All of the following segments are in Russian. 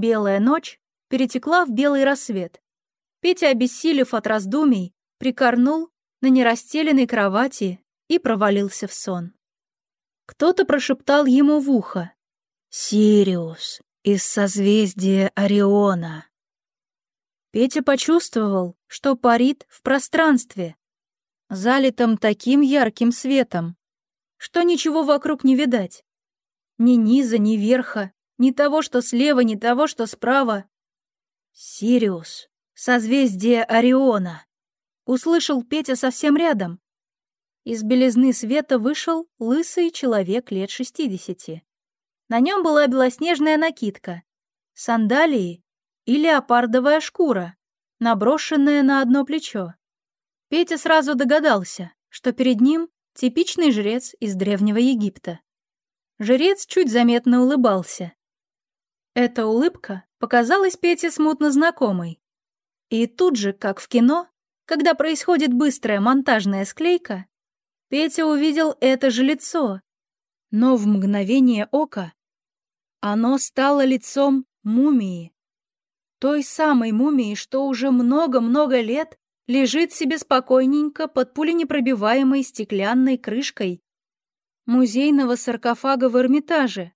Белая ночь перетекла в белый рассвет. Петя, обессилев от раздумий, прикорнул на нерастеленной кровати и провалился в сон. Кто-то прошептал ему в ухо «Сириус из созвездия Ориона». Петя почувствовал, что парит в пространстве, залитом таким ярким светом, что ничего вокруг не видать. Ни низа, ни верха, ни того, что слева, ни того, что справа. «Сириус, созвездие Ориона», — услышал Петя совсем рядом. Из белизны света вышел лысый человек лет шестидесяти. На нем была белоснежная накидка, сандалии и леопардовая шкура, наброшенная на одно плечо. Петя сразу догадался, что перед ним типичный жрец из Древнего Египта. Жрец чуть заметно улыбался. Эта улыбка показалась Пете смутно знакомой. И тут же, как в кино, когда происходит быстрая монтажная склейка, Петя увидел это же лицо. Но в мгновение ока оно стало лицом мумии. Той самой мумии, что уже много-много лет лежит себе спокойненько под пуленепробиваемой стеклянной крышкой музейного саркофага в Эрмитаже.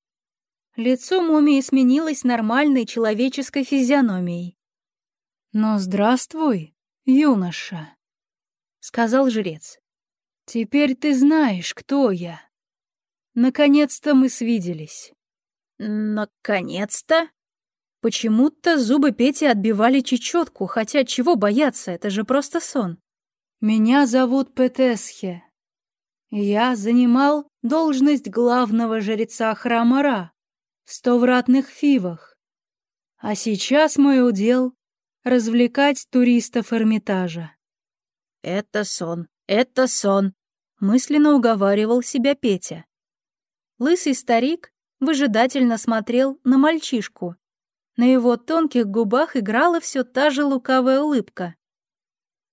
Лицо мумии сменилось нормальной человеческой физиономией. «Но здравствуй, юноша», — сказал жрец. «Теперь ты знаешь, кто я. Наконец-то мы свиделись». «Наконец-то?» Почему-то зубы Пети отбивали чечетку, хотя чего бояться, это же просто сон. «Меня зовут Петесхе. Я занимал должность главного жреца храма Ра в стовратных фивах. А сейчас мой удел — развлекать туристов Эрмитажа». «Это сон, это сон», — мысленно уговаривал себя Петя. Лысый старик выжидательно смотрел на мальчишку, на его тонких губах играла все та же лукавая улыбка.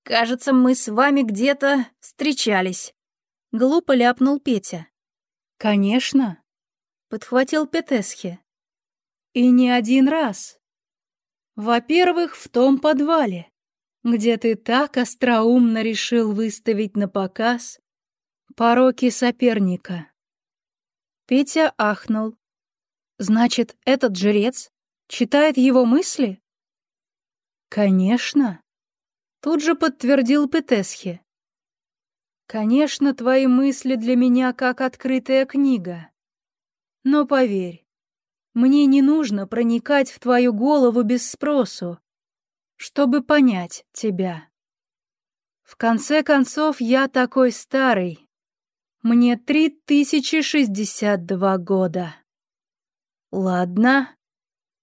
«Кажется, мы с вами где-то встречались», — глупо ляпнул Петя. «Конечно», — подхватил Петесхи. «И не один раз. Во-первых, в том подвале, где ты так остроумно решил выставить на показ пороки соперника». Петя ахнул. «Значит, этот жрец Читает его мысли? Конечно. Тут же подтвердил Петесхи. Конечно, твои мысли для меня как открытая книга. Но поверь, мне не нужно проникать в твою голову без спросу, чтобы понять тебя. В конце концов, я такой старый. Мне 3062 года. Ладно,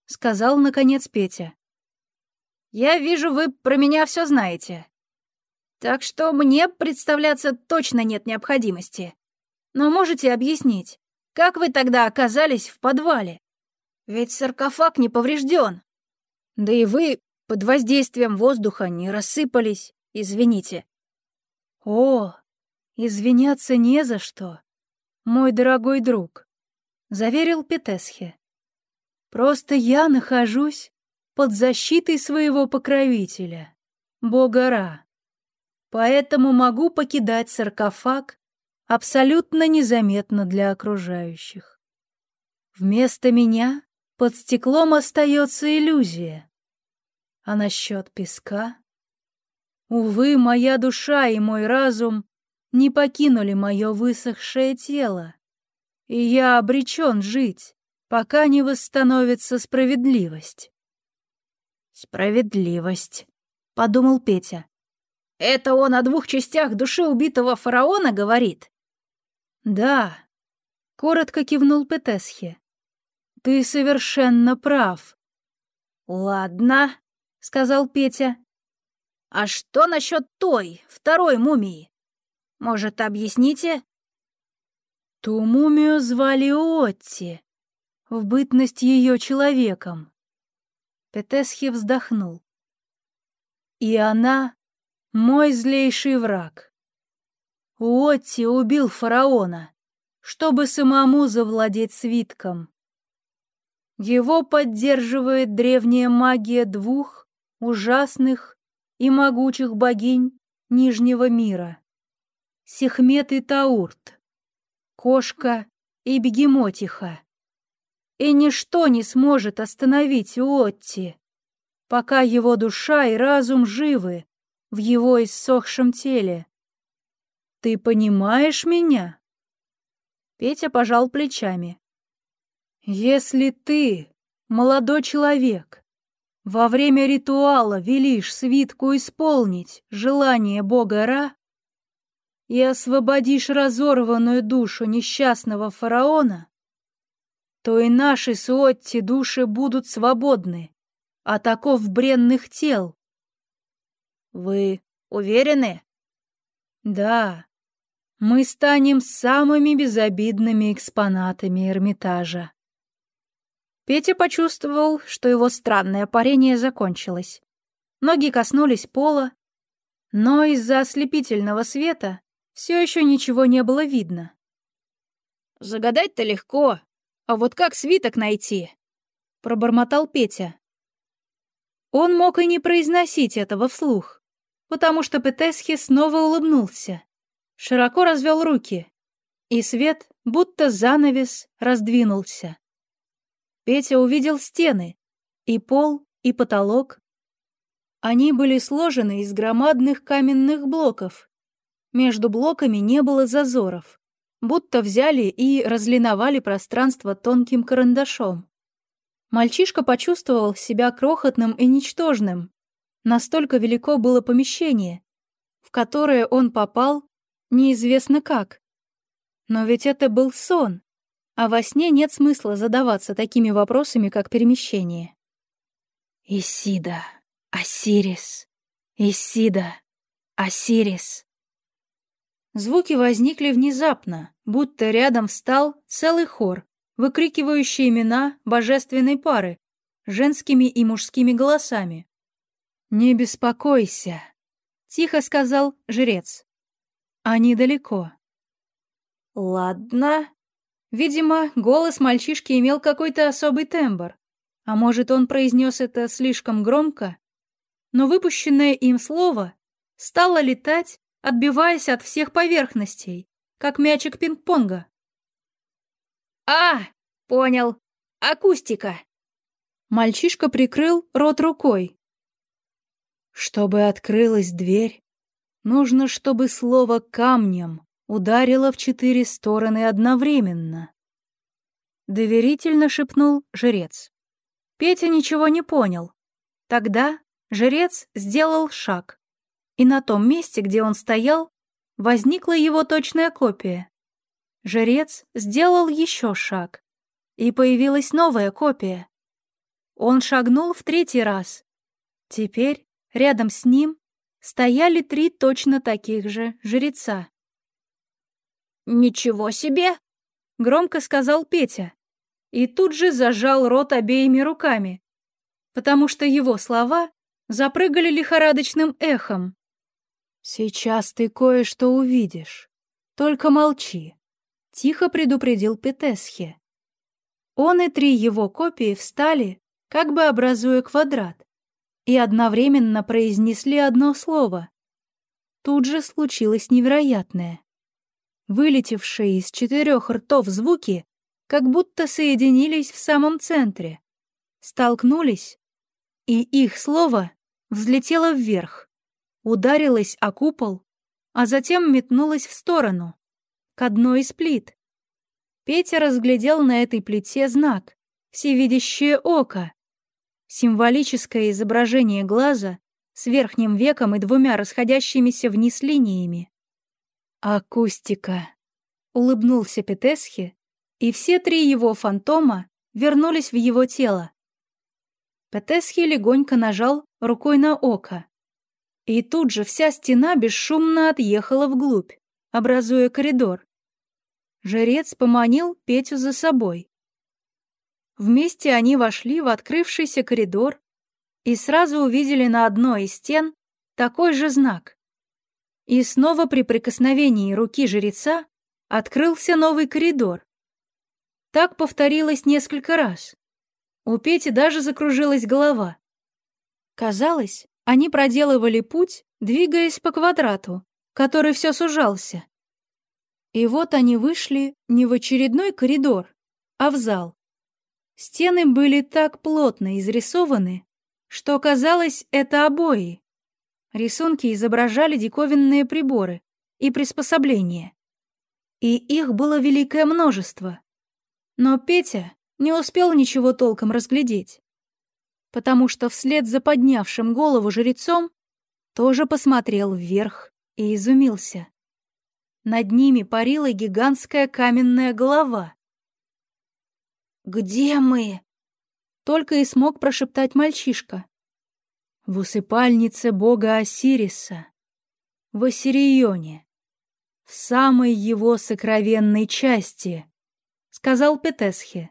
— сказал, наконец, Петя. «Я вижу, вы про меня все знаете. Так что мне представляться точно нет необходимости. Но можете объяснить, как вы тогда оказались в подвале? Ведь саркофаг не поврежден. Да и вы под воздействием воздуха не рассыпались, извините». «О, извиняться не за что, мой дорогой друг», — заверил Петесхе. Просто я нахожусь под защитой своего покровителя, бога Ра. Поэтому могу покидать саркофаг абсолютно незаметно для окружающих. Вместо меня под стеклом остается иллюзия. А насчет песка? Увы, моя душа и мой разум не покинули мое высохшее тело, и я обречен жить пока не восстановится справедливость. «Справедливость», — подумал Петя. «Это он о двух частях души убитого фараона говорит?» «Да», — коротко кивнул Петесхе. «Ты совершенно прав». «Ладно», — сказал Петя. «А что насчет той, второй мумии? Может, объясните?» Ту мумию звали Отти, в бытность ее человеком. Петесхи вздохнул. И она — мой злейший враг. Уотти убил фараона, чтобы самому завладеть свитком. Его поддерживает древняя магия двух ужасных и могучих богинь Нижнего мира. Сехмет и Таурт, Кошка и Бегемотиха. И ничто не сможет остановить Уотти, пока его душа и разум живы в его иссохшем теле. Ты понимаешь меня? Петя пожал плечами. Если ты, молодой человек, во время ритуала велишь свитку исполнить желание бога Ра и освободишь разорванную душу несчастного фараона, то и наши суотти души будут свободны от оков бренных тел. Вы уверены? Да. Мы станем самыми безобидными экспонатами Эрмитажа. Петя почувствовал, что его странное парение закончилось. Ноги коснулись пола, но из-за ослепительного света все еще ничего не было видно. «Загадать-то легко, а вот как свиток найти?» — пробормотал Петя. Он мог и не произносить этого вслух, потому что Петесхи снова улыбнулся, широко развел руки, и свет, будто занавес, раздвинулся. Петя увидел стены, и пол, и потолок. Они были сложены из громадных каменных блоков. Между блоками не было зазоров, будто взяли и разлиновали пространство тонким карандашом. Мальчишка почувствовал себя крохотным и ничтожным. Настолько велико было помещение, в которое он попал, неизвестно как. Но ведь это был сон, а во сне нет смысла задаваться такими вопросами, как перемещение. Исида, Осирис, Исида, Осирис. Звуки возникли внезапно, будто рядом встал целый хор, выкрикивающий имена божественной пары, женскими и мужскими голосами. «Не беспокойся», — тихо сказал жрец. «Они далеко». «Ладно», Видимо, голос мальчишки имел какой-то особый тембр. А может, он произнес это слишком громко? Но выпущенное им слово стало летать, отбиваясь от всех поверхностей, как мячик пинг-понга. «А, понял. Акустика». Мальчишка прикрыл рот рукой. Чтобы открылась дверь, нужно, чтобы слово камнем ударила в четыре стороны одновременно. Доверительно шепнул жрец. Петя ничего не понял. Тогда жрец сделал шаг, и на том месте, где он стоял, возникла его точная копия. Жрец сделал еще шаг, и появилась новая копия. Он шагнул в третий раз. Теперь рядом с ним стояли три точно таких же жреца. «Ничего себе!» — громко сказал Петя. И тут же зажал рот обеими руками, потому что его слова запрыгали лихорадочным эхом. «Сейчас ты кое-что увидишь. Только молчи», — тихо предупредил Петесхе. Он и три его копии встали, как бы образуя квадрат, и одновременно произнесли одно слово. Тут же случилось невероятное. Вылетевшие из четырех ртов звуки как будто соединились в самом центре, столкнулись, и их слово взлетело вверх, ударилось о купол, а затем метнулось в сторону, к одной из плит. Петя разглядел на этой плите знак «Всевидящее око», символическое изображение глаза с верхним веком и двумя расходящимися вниз линиями. «Акустика», — улыбнулся Петесхи, и все три его фантома вернулись в его тело. Петесхи легонько нажал рукой на око, и тут же вся стена бесшумно отъехала вглубь, образуя коридор. Жрец поманил Петю за собой. Вместе они вошли в открывшийся коридор и сразу увидели на одной из стен такой же знак. И снова при прикосновении руки жреца открылся новый коридор. Так повторилось несколько раз. У Пети даже закружилась голова. Казалось, они проделывали путь, двигаясь по квадрату, который все сужался. И вот они вышли не в очередной коридор, а в зал. Стены были так плотно изрисованы, что казалось, это обои. Рисунки изображали диковинные приборы и приспособления. И их было великое множество. Но Петя не успел ничего толком разглядеть, потому что вслед за поднявшим голову жрецом тоже посмотрел вверх и изумился. Над ними парила гигантская каменная голова. «Где мы?» — только и смог прошептать мальчишка. «В усыпальнице бога Осириса, в Осирионе, в самой его сокровенной части», — сказал Петесхе.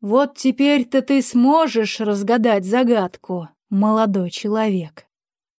«Вот теперь-то ты сможешь разгадать загадку, молодой человек».